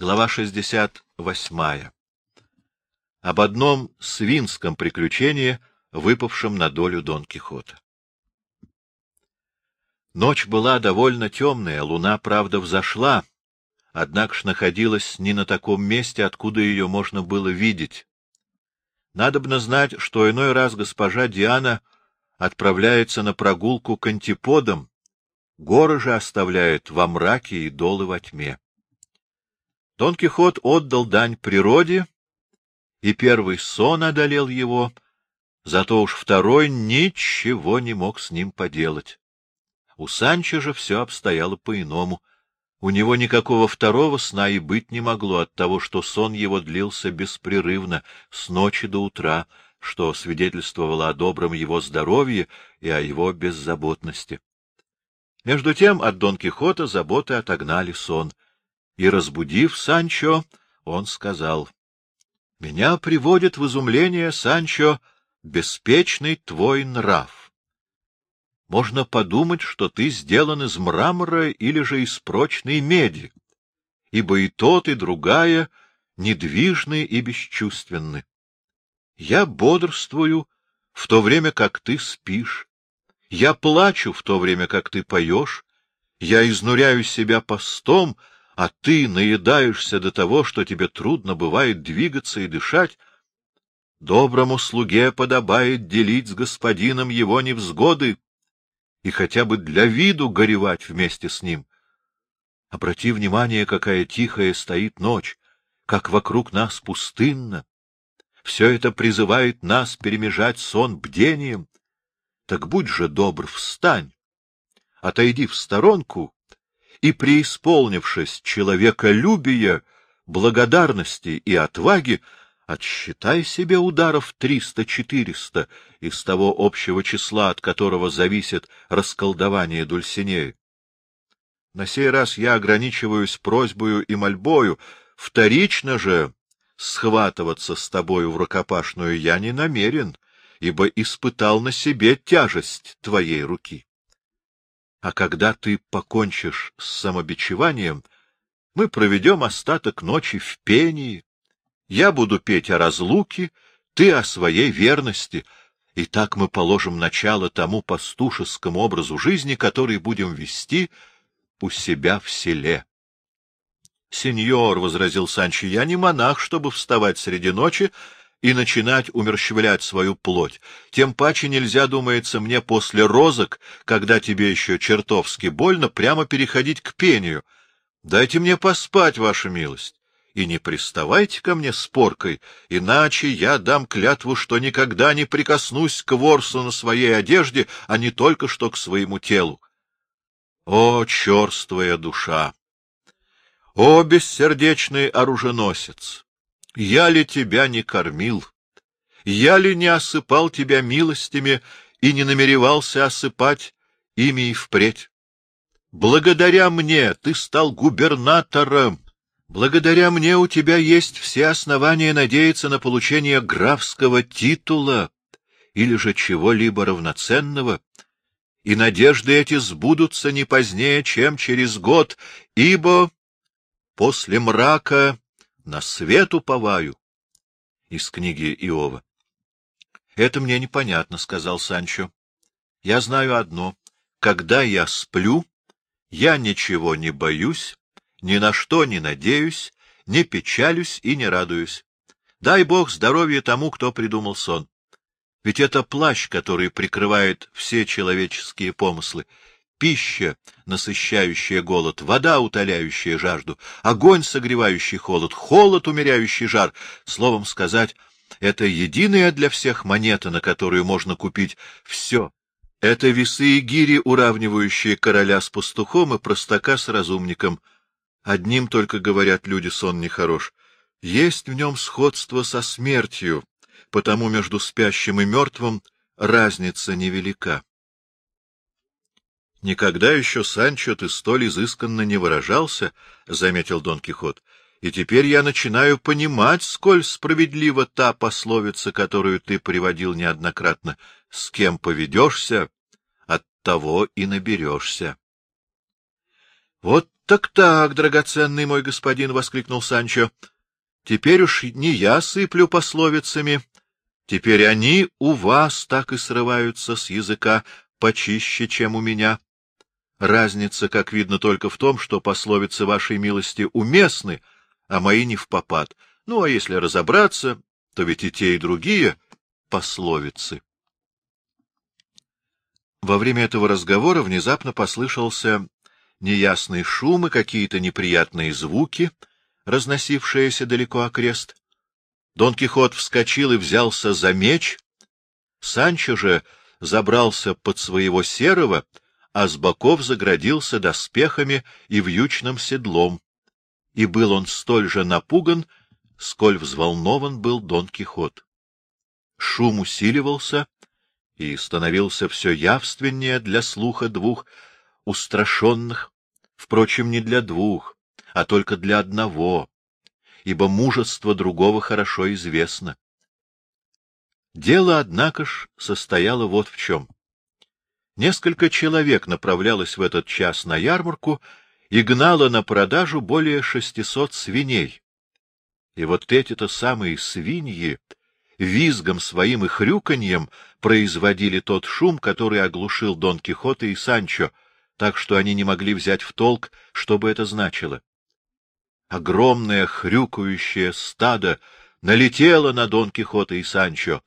Глава 68. Об одном свинском приключении, выпавшем на долю Дон Кихота. Ночь была довольно темная, луна, правда, взошла, однако ж находилась не на таком месте, откуда ее можно было видеть. Надобно знать, что иной раз госпожа Диана отправляется на прогулку к антиподам, горы же оставляет во мраке и долы во тьме. Дон Кихот отдал дань природе, и первый сон одолел его, зато уж второй ничего не мог с ним поделать. У Санчо же все обстояло по-иному. У него никакого второго сна и быть не могло от того, что сон его длился беспрерывно, с ночи до утра, что свидетельствовало о добром его здоровье и о его беззаботности. Между тем от Дон Кихота заботы отогнали сон — и, разбудив Санчо, он сказал, — Меня приводит в изумление, Санчо, беспечный твой нрав. Можно подумать, что ты сделан из мрамора или же из прочной меди, ибо и тот, и другая недвижны и бесчувственны. Я бодрствую в то время, как ты спишь, я плачу в то время, как ты поешь, я изнуряю себя постом, а ты наедаешься до того, что тебе трудно бывает двигаться и дышать, доброму слуге подобает делить с господином его невзгоды и хотя бы для виду горевать вместе с ним. Обрати внимание, какая тихая стоит ночь, как вокруг нас пустынно. Все это призывает нас перемежать сон бдением. Так будь же добр, встань, отойди в сторонку и, преисполнившись человеколюбия, благодарности и отваги, отсчитай себе ударов триста-четыреста из того общего числа, от которого зависит расколдование Дульсинеи. На сей раз я ограничиваюсь просьбою и мольбою, вторично же схватываться с тобою в рукопашную я не намерен, ибо испытал на себе тяжесть твоей руки. А когда ты покончишь с самобичеванием, мы проведем остаток ночи в пении. Я буду петь о разлуке, ты о своей верности, и так мы положим начало тому пастушескому образу жизни, который будем вести у себя в селе. — Сеньор, — возразил Санчо, — я не монах, чтобы вставать среди ночи и начинать умерщвлять свою плоть. Тем паче нельзя, думается мне, после розок, когда тебе еще чертовски больно, прямо переходить к пению. Дайте мне поспать, ваша милость, и не приставайте ко мне с поркой, иначе я дам клятву, что никогда не прикоснусь к ворсу на своей одежде, а не только что к своему телу. О, черствая душа! О, бессердечный оруженосец! Я ли тебя не кормил? Я ли не осыпал тебя милостями и не намеревался осыпать ими и впредь? Благодаря мне ты стал губернатором. Благодаря мне у тебя есть все основания надеяться на получение графского титула или же чего-либо равноценного, и надежды эти сбудутся не позднее, чем через год, ибо после мрака на свет уповаю. Из книги Иова. — Это мне непонятно, — сказал Санчо. — Я знаю одно. Когда я сплю, я ничего не боюсь, ни на что не надеюсь, не печалюсь и не радуюсь. Дай бог здоровья тому, кто придумал сон. Ведь это плащ, который прикрывает все человеческие помыслы, пища, насыщающая голод, вода, утоляющая жажду, огонь, согревающий холод, холод, умеряющий жар. Словом сказать, это единая для всех монета, на которую можно купить все. Это весы и гири, уравнивающие короля с пастухом и простака с разумником. Одним только говорят люди, сон нехорош. Есть в нем сходство со смертью, потому между спящим и мертвым разница невелика. — Никогда еще, Санчо, ты столь изысканно не выражался, — заметил Дон Кихот, — и теперь я начинаю понимать, сколь справедлива та пословица, которую ты приводил неоднократно. С кем поведешься, от того и наберешься. — Вот Так-так, драгоценный мой господин, — воскликнул Санчо, — теперь уж не я сыплю пословицами, теперь они у вас так и срываются с языка почище, чем у меня. Разница, как видно, только в том, что пословицы вашей милости уместны, а мои не в попад. Ну, а если разобраться, то ведь и те, и другие пословицы. Во время этого разговора внезапно послышался неясный шум и какие-то неприятные звуки, разносившиеся далеко окрест. Дон Кихот вскочил и взялся за меч. Санчо же забрался под своего серого, а с боков заградился доспехами и вьючным седлом. И был он столь же напуган, сколь взволнован был Дон Кихот. Шум усиливался и становился все явственнее для слуха двух устрашенных, впрочем, не для двух, а только для одного, ибо мужество другого хорошо известно. Дело, однако ж, состояло вот в чем. Несколько человек направлялось в этот час на ярмарку и гнало на продажу более шестисот свиней. И вот эти-то самые свиньи визгом своим и хрюканьем производили тот шум, который оглушил Дон Кихота и Санчо — так что они не могли взять в толк, что бы это значило. Огромное хрюкающее стадо налетело на Дон Кихота и Санчо,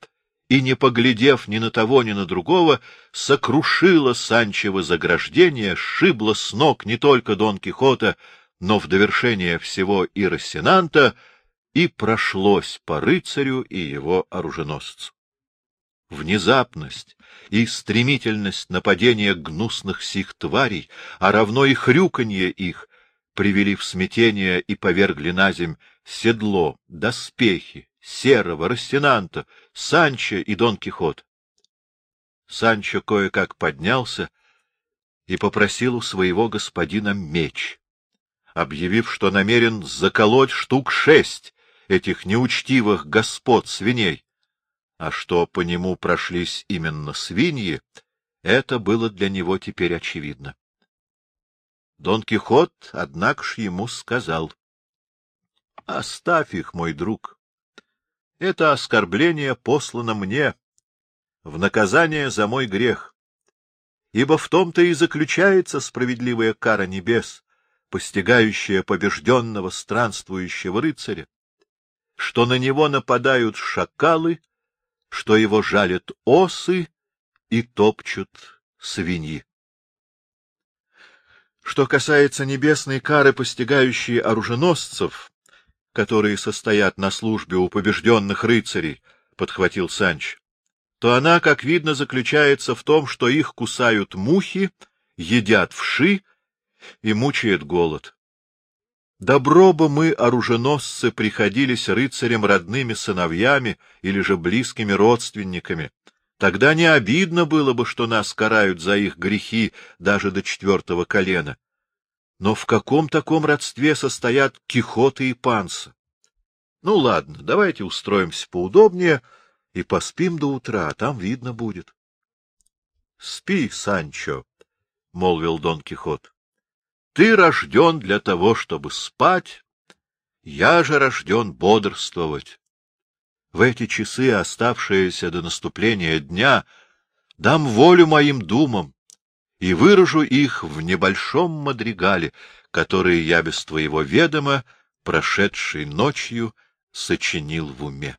и, не поглядев ни на того, ни на другого, сокрушило Санчево заграждение, сшибло с ног не только Дон Кихота, но в довершение всего и Рассенанта, и прошлось по рыцарю и его оруженосцу. Внезапность и стремительность нападения гнусных сих тварей, а равно и хрюканье их, привели в смятение и повергли на земь седло, доспехи, серого, Рассенанта, Санчо и Дон Кихот. Санчо кое-как поднялся и попросил у своего господина меч, объявив, что намерен заколоть штук шесть этих неучтивых господ свиней а что по нему прошлись именно свиньи, это было для него теперь очевидно. Дон Кихот, однако ж, ему сказал, — Оставь их, мой друг. Это оскорбление послано мне в наказание за мой грех, ибо в том-то и заключается справедливая кара небес, постигающая побежденного странствующего рыцаря, что на него нападают шакалы что его жалят осы и топчут свиньи. Что касается небесной кары, постигающей оруженосцев, которые состоят на службе у побежденных рыцарей, — подхватил Санч, — то она, как видно, заключается в том, что их кусают мухи, едят вши и мучает голод. Добро бы мы, оруженосцы, приходились рыцарям родными сыновьями или же близкими родственниками. Тогда не обидно было бы, что нас карают за их грехи даже до четвертого колена. Но в каком таком родстве состоят Кихоты и Панса? Ну, ладно, давайте устроимся поудобнее и поспим до утра, а там видно будет. — Спи, Санчо, — молвил Дон Кихот. Ты рожден для того, чтобы спать, я же рожден бодрствовать. В эти часы, оставшиеся до наступления дня, дам волю моим думам и выражу их в небольшом мадригале, который я без твоего ведома, прошедшей ночью, сочинил в уме.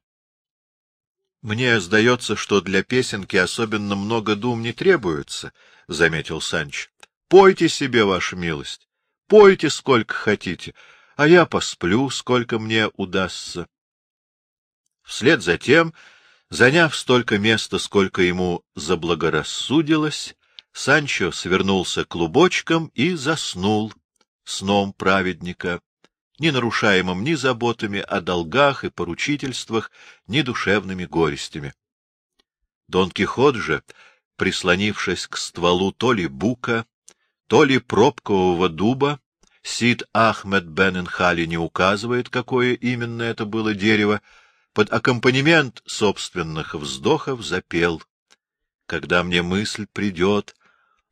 Мне сдается, что для песенки особенно много дум не требуется, — заметил Санч. Пойте себе, ваша милость, пойте сколько хотите, а я посплю, сколько мне удастся. Вслед за тем, заняв столько места, сколько ему заблагорассудилось, Санчо свернулся клубочком и заснул сном праведника, не нарушаемым ни заботами о долгах и поручительствах, ни душевными горестями. Дон Кихот же, прислонившись к стволу то ли бука, то ли пробкового дуба, Сид Ахмед бен Инхали не указывает, какое именно это было дерево, под аккомпанемент собственных вздохов запел. Когда мне мысль придет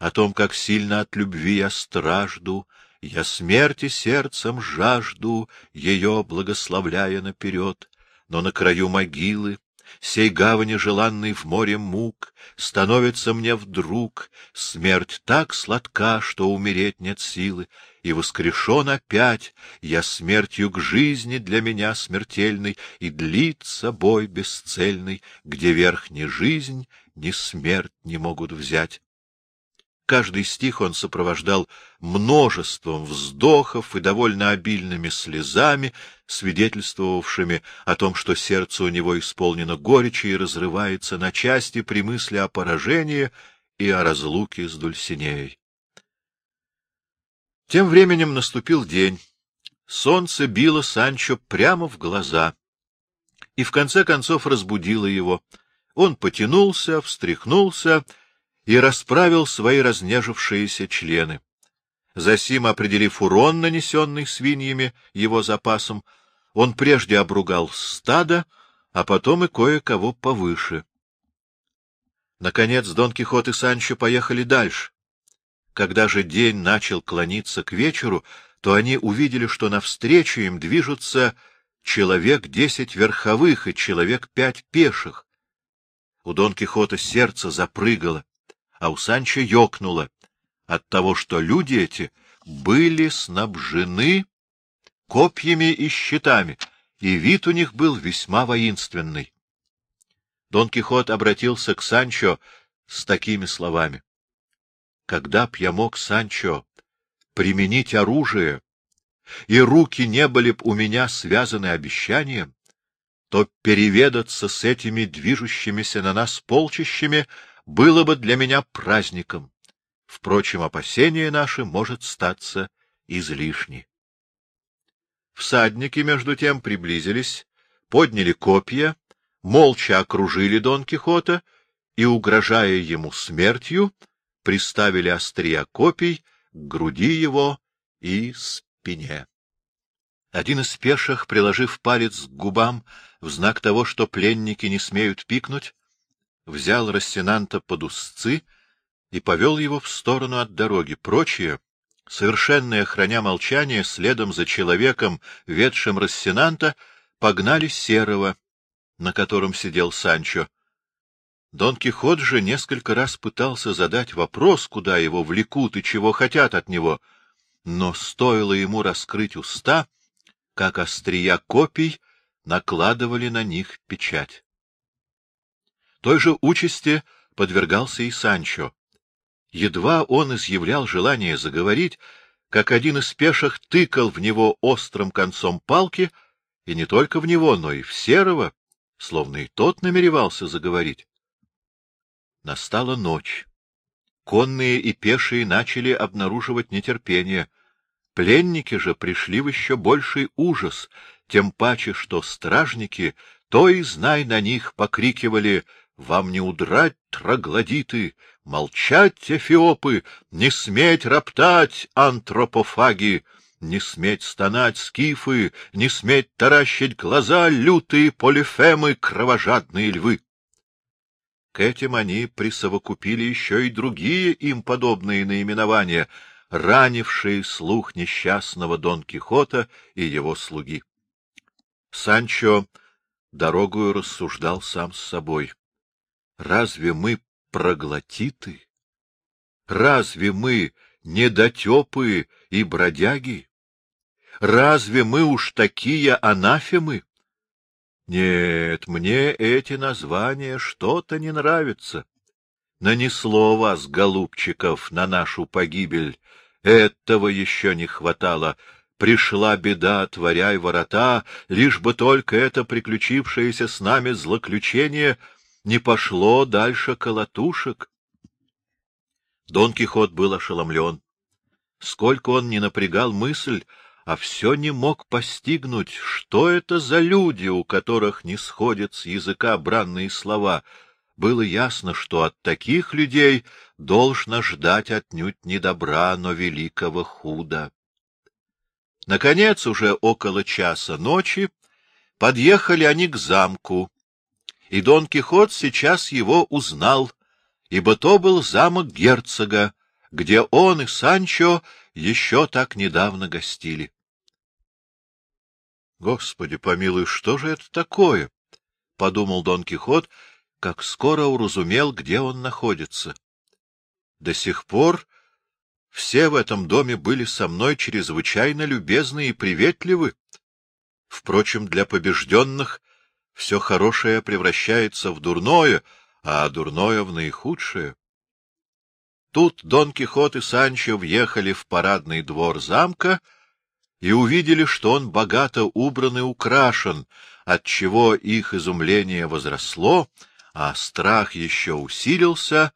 о том, как сильно от любви я стражду, Я смерти сердцем жажду, ее благословляя наперед, но на краю могилы, сей гавани желанной в море мук, становится мне вдруг. Смерть так сладка, что умереть нет силы, и воскрешен опять. Я смертью к жизни для меня смертельной, и длится бой бесцельный, где верх ни жизнь, ни смерть не могут взять. Каждый стих он сопровождал множеством вздохов и довольно обильными слезами, свидетельствовавшими о том, что сердце у него исполнено горечи и разрывается на части при мысли о поражении и о разлуке с Дульсинеей. Тем временем наступил день. Солнце било Санчо прямо в глаза и в конце концов разбудило его. Он потянулся, встряхнулся и расправил свои разнежившиеся члены. Засим, определив урон, нанесенный свиньями его запасом, он прежде обругал стадо, а потом и кое-кого повыше. Наконец Дон Кихот и Санчо поехали дальше. Когда же день начал клониться к вечеру, то они увидели, что навстречу им движутся человек десять верховых и человек пять пеших. У Дон Кихота сердце запрыгало а у Санчо ёкнуло от того, что люди эти были снабжены копьями и щитами, и вид у них был весьма воинственный. Дон Кихот обратился к Санчо с такими словами. — Когда б я мог, Санчо, применить оружие, и руки не были б у меня связаны обещанием, то переведаться с этими движущимися на нас полчищами — было бы для меня праздником. Впрочем, опасения наши может статься излишни. Всадники, между тем, приблизились, подняли копья, молча окружили Дон Кихота и, угрожая ему смертью, приставили острия копий к груди его и спине. Один из пеших, приложив палец к губам в знак того, что пленники не смеют пикнуть, взял Рассенанта под узцы и повел его в сторону от дороги. Прочие, совершенные храня молчание, следом за человеком, ведшим Рассенанта, погнали Серого, на котором сидел Санчо. Дон Кихот же несколько раз пытался задать вопрос, куда его влекут и чего хотят от него, но стоило ему раскрыть уста, как острия копий накладывали на них печать. Той же участи подвергался и Санчо. Едва он изъявлял желание заговорить, как один из пеших тыкал в него острым концом палки, и не только в него, но и в Серого, словно и тот намеревался заговорить. Настала ночь. Конные и пешие начали обнаруживать нетерпение. Пленники же пришли в еще больший ужас, тем паче, что стражники, то и знай на них, покрикивали вам не удрать, троглодиты, молчать, эфиопы, не сметь роптать, антропофаги, не сметь стонать, скифы, не сметь таращить глаза, лютые полифемы, кровожадные львы. К этим они присовокупили еще и другие им подобные наименования, ранившие слух несчастного Дон Кихота и его слуги. Санчо дорогую рассуждал сам с собой. Разве мы проглотиты? Разве мы недотепы и бродяги? Разве мы уж такие анафемы? Нет, мне эти названия что-то не нравятся. Нанесло вас, голубчиков, на нашу погибель. Этого еще не хватало. Пришла беда, отворяй ворота, лишь бы только это приключившееся с нами злоключение — не пошло дальше колотушек. Дон Кихот был ошеломлен. Сколько он не напрягал мысль, а все не мог постигнуть, что это за люди, у которых не сходят с языка бранные слова. Было ясно, что от таких людей должно ждать отнюдь не добра, но великого худа. Наконец, уже около часа ночи, подъехали они к замку, и Дон Кихот сейчас его узнал, ибо то был замок герцога, где он и Санчо еще так недавно гостили. Господи помилуй, что же это такое? — подумал Дон Кихот, как скоро уразумел, где он находится. До сих пор все в этом доме были со мной чрезвычайно любезны и приветливы. Впрочем, для побежденных все хорошее превращается в дурное, а дурное — в наихудшее. Тут Дон Кихот и Санчо въехали в парадный двор замка и увидели, что он богато убран и украшен, отчего их изумление возросло, а страх еще усилился,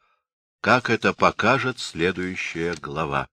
как это покажет следующая глава.